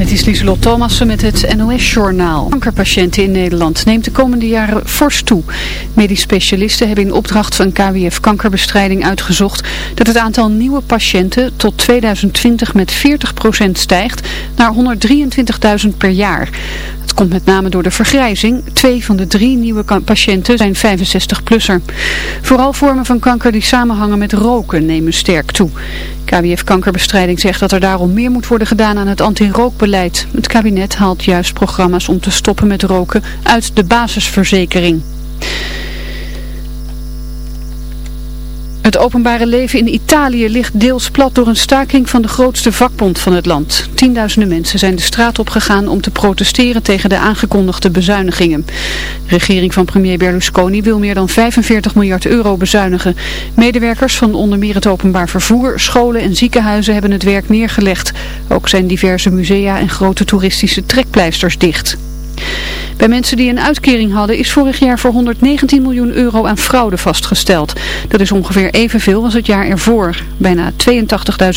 Het is Lieselot Thomassen met het NOS-journaal. Kankerpatiënten in Nederland neemt de komende jaren fors toe. Medisch specialisten hebben in opdracht van KWF Kankerbestrijding uitgezocht dat het aantal nieuwe patiënten tot 2020 met 40% stijgt naar 123.000 per jaar. Komt met name door de vergrijzing. Twee van de drie nieuwe patiënten zijn 65-plusser. Vooral vormen van kanker die samenhangen met roken nemen sterk toe. KWF Kankerbestrijding zegt dat er daarom meer moet worden gedaan aan het anti-rookbeleid. Het kabinet haalt juist programma's om te stoppen met roken uit de basisverzekering. Het openbare leven in Italië ligt deels plat door een staking van de grootste vakbond van het land. Tienduizenden mensen zijn de straat opgegaan om te protesteren tegen de aangekondigde bezuinigingen. De regering van premier Berlusconi wil meer dan 45 miljard euro bezuinigen. Medewerkers van onder meer het openbaar vervoer, scholen en ziekenhuizen hebben het werk neergelegd. Ook zijn diverse musea en grote toeristische trekpleisters dicht. Bij mensen die een uitkering hadden is vorig jaar voor 119 miljoen euro aan fraude vastgesteld. Dat is ongeveer evenveel als het jaar ervoor. Bijna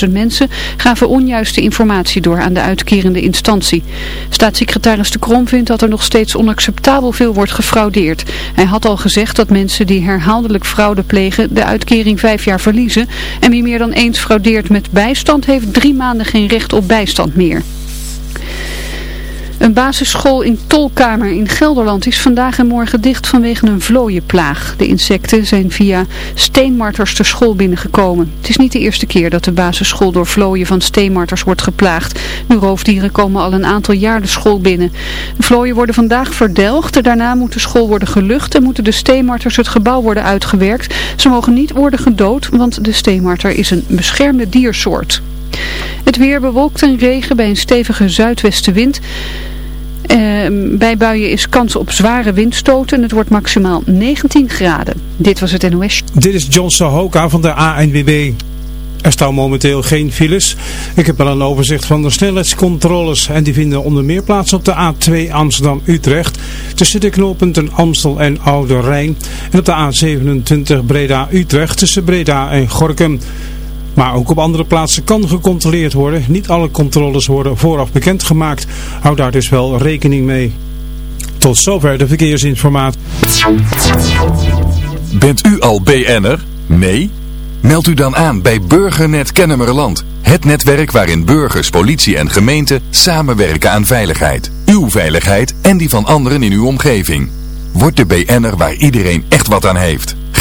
82.000 mensen gaven onjuiste informatie door aan de uitkerende instantie. Staatssecretaris De Krom vindt dat er nog steeds onacceptabel veel wordt gefraudeerd. Hij had al gezegd dat mensen die herhaaldelijk fraude plegen de uitkering vijf jaar verliezen. En wie meer dan eens fraudeert met bijstand heeft drie maanden geen recht op bijstand meer. Een basisschool in Tolkamer in Gelderland is vandaag en morgen dicht vanwege een vlooienplaag. De insecten zijn via steenmarters de school binnengekomen. Het is niet de eerste keer dat de basisschool door vlooien van steenmarters wordt geplaagd. De roofdieren komen al een aantal jaar de school binnen. De vlooien worden vandaag verdelgd. Daarna moet de school worden gelucht en moeten de steenmarters het gebouw worden uitgewerkt. Ze mogen niet worden gedood, want de steenmarter is een beschermde diersoort. Het weer bewolkt en regen bij een stevige zuidwestenwind. Uh, bij buien is kans op zware windstoten en het wordt maximaal 19 graden. Dit was het NOS. Dit is John Sahoka van de ANWB. Er staan momenteel geen files. Ik heb wel een overzicht van de snelheidscontroles en die vinden onder meer plaats op de A2 Amsterdam-Utrecht tussen de knooppunten Amstel en Oude Rijn en op de A27 Breda-Utrecht tussen Breda en Gorkum. Maar ook op andere plaatsen kan gecontroleerd worden. Niet alle controles worden vooraf bekendgemaakt. Hou daar dus wel rekening mee. Tot zover de verkeersinformatie. Bent u al BN'er? Nee? Meld u dan aan bij Burgernet Kennemerland. Het netwerk waarin burgers, politie en gemeente samenwerken aan veiligheid. Uw veiligheid en die van anderen in uw omgeving. Word de BN'er waar iedereen echt wat aan heeft.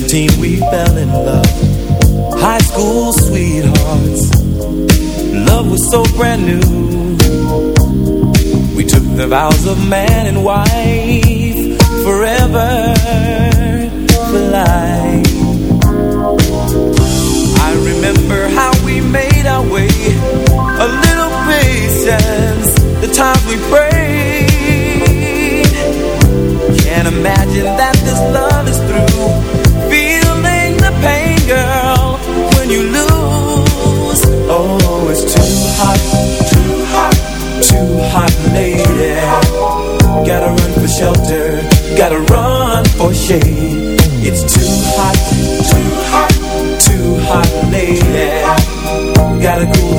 17 we fell in love. High school sweethearts. Love was so brand new. We took the vows of man and wife Forever for life. I remember how we made our way. A little patience The times we prayed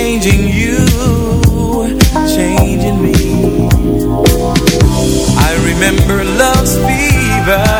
changing you, changing me. I remember love's fever.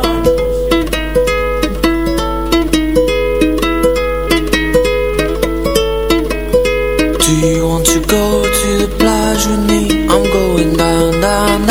I'm going down, down, down.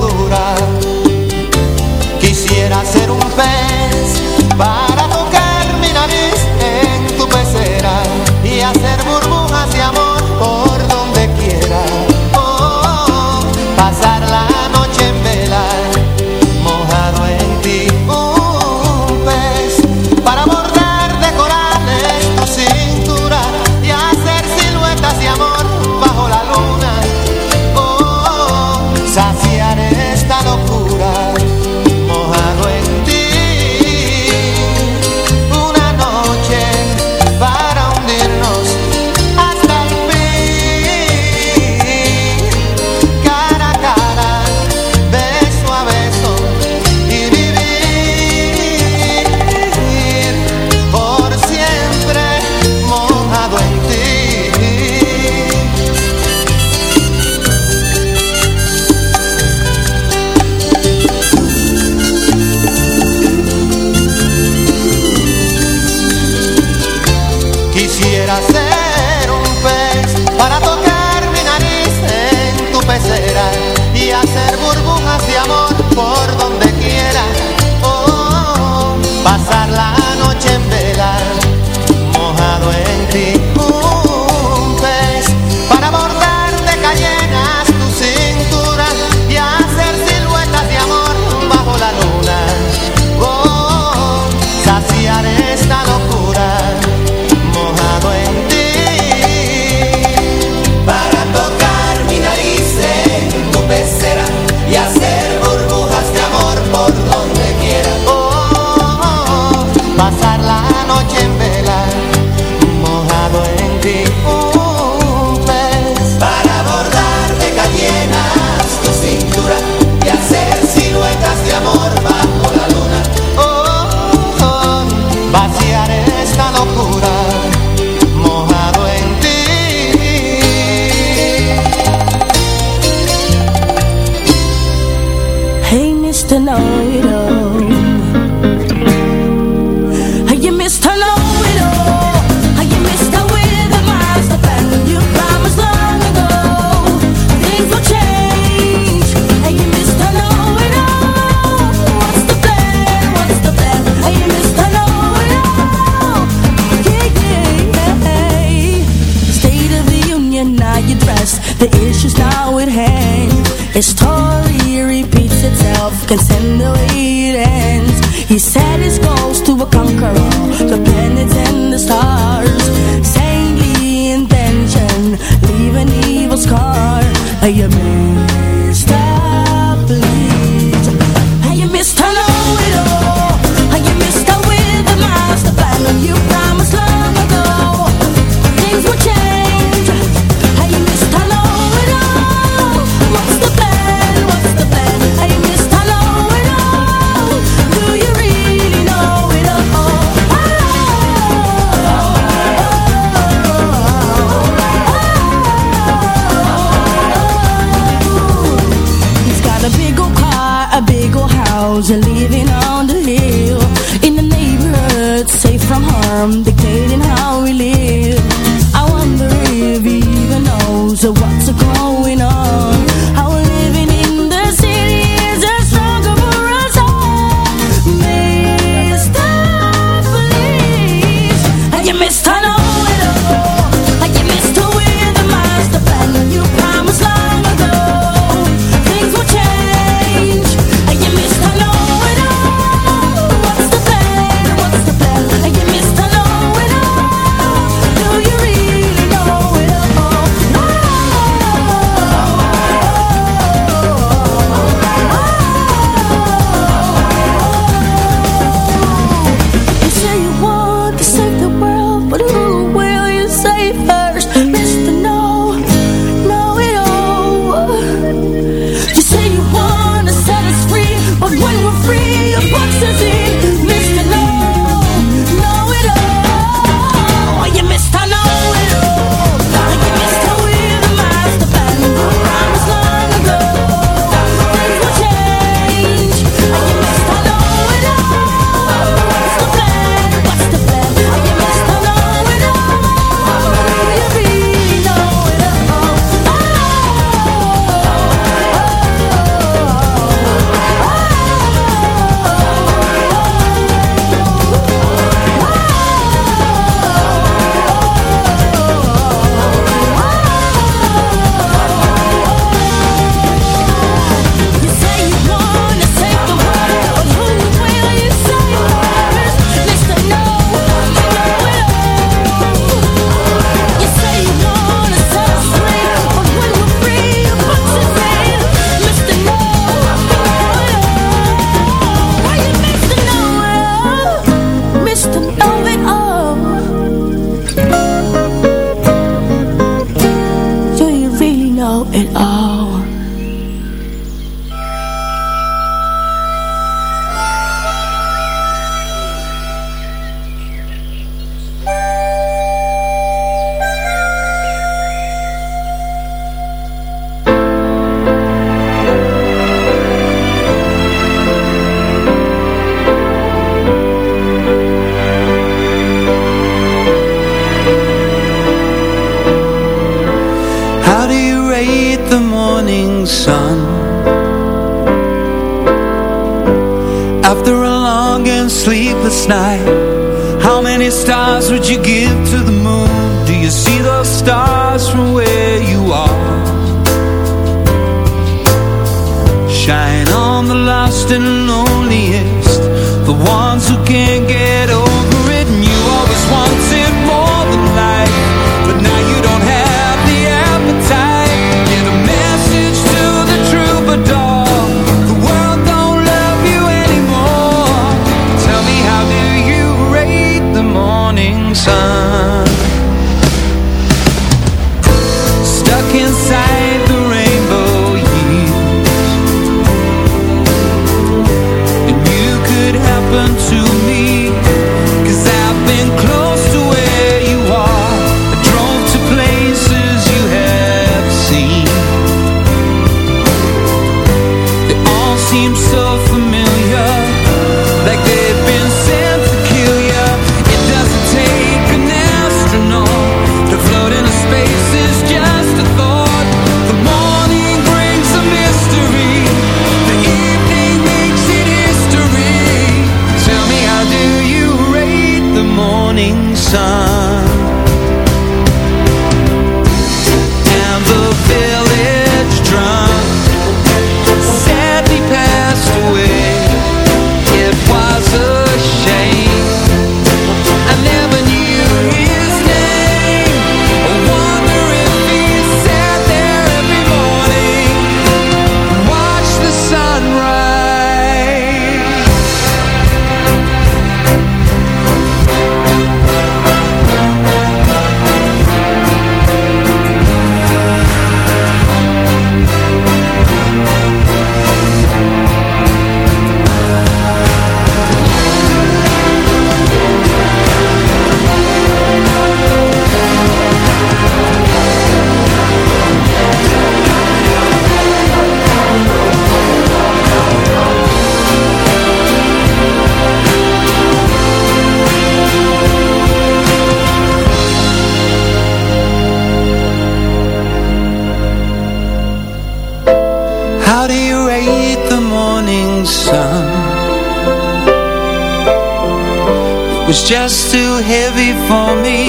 me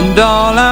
and all I